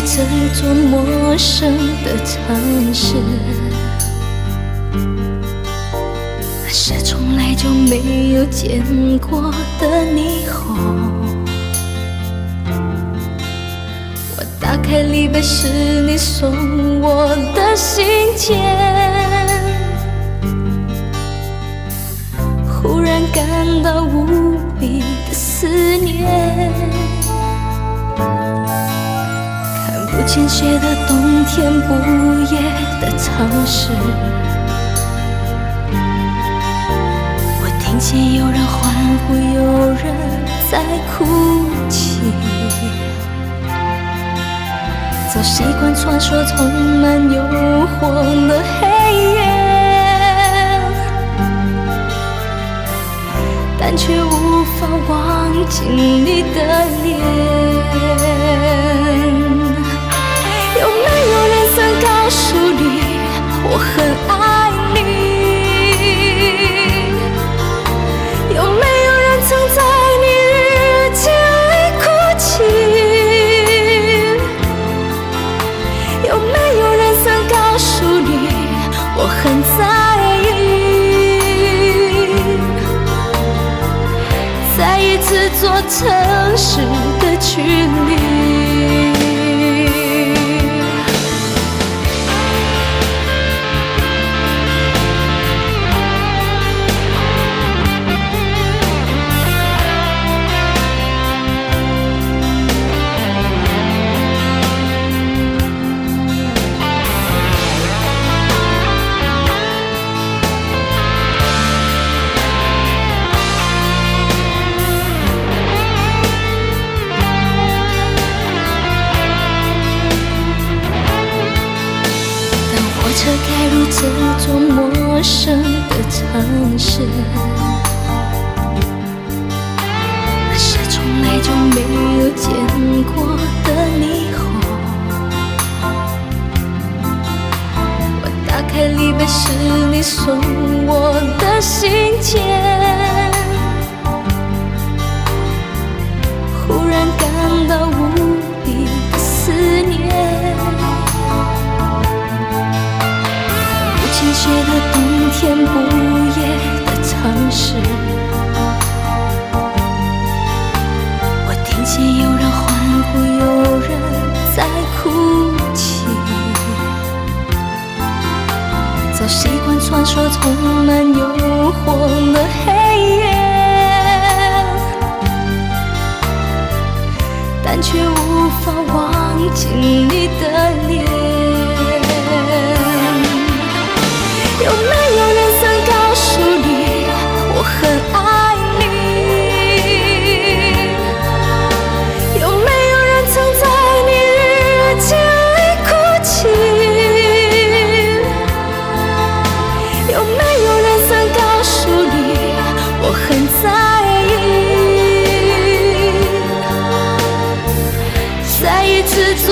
这座陌生的城市，那是从来就没有见过的霓虹。我打开礼拜是你送我的信件，忽然感到无见雪的冬天，不夜的城市。我听见有人欢呼，有人在哭泣。早习惯传说充满诱惑的黑夜，但却无法忘记你的很在意？再一次做城市的距离。这座陌生的城市，那是从来就没有见过的霓虹。我打开礼拜是你送我的信件，雪的冬天，不夜的城市，我听见有人欢呼，有人在哭泣。早习惯传说充满诱惑的黑夜，但却无法忘记你的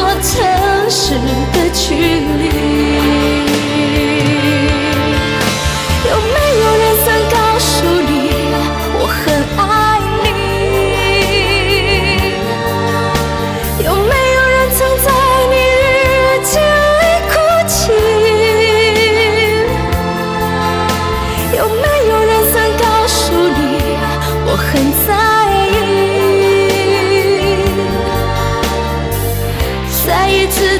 我城市的距离。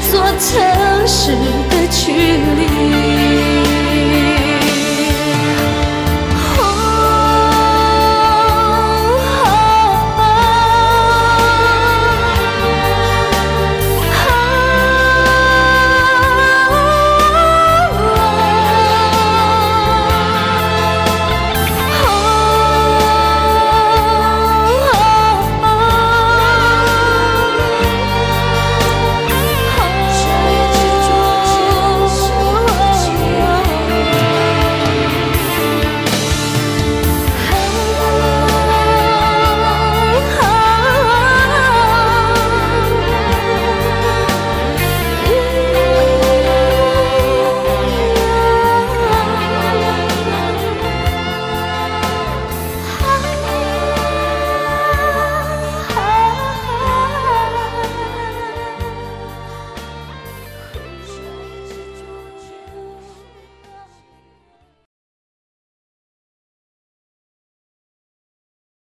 座城市的距离。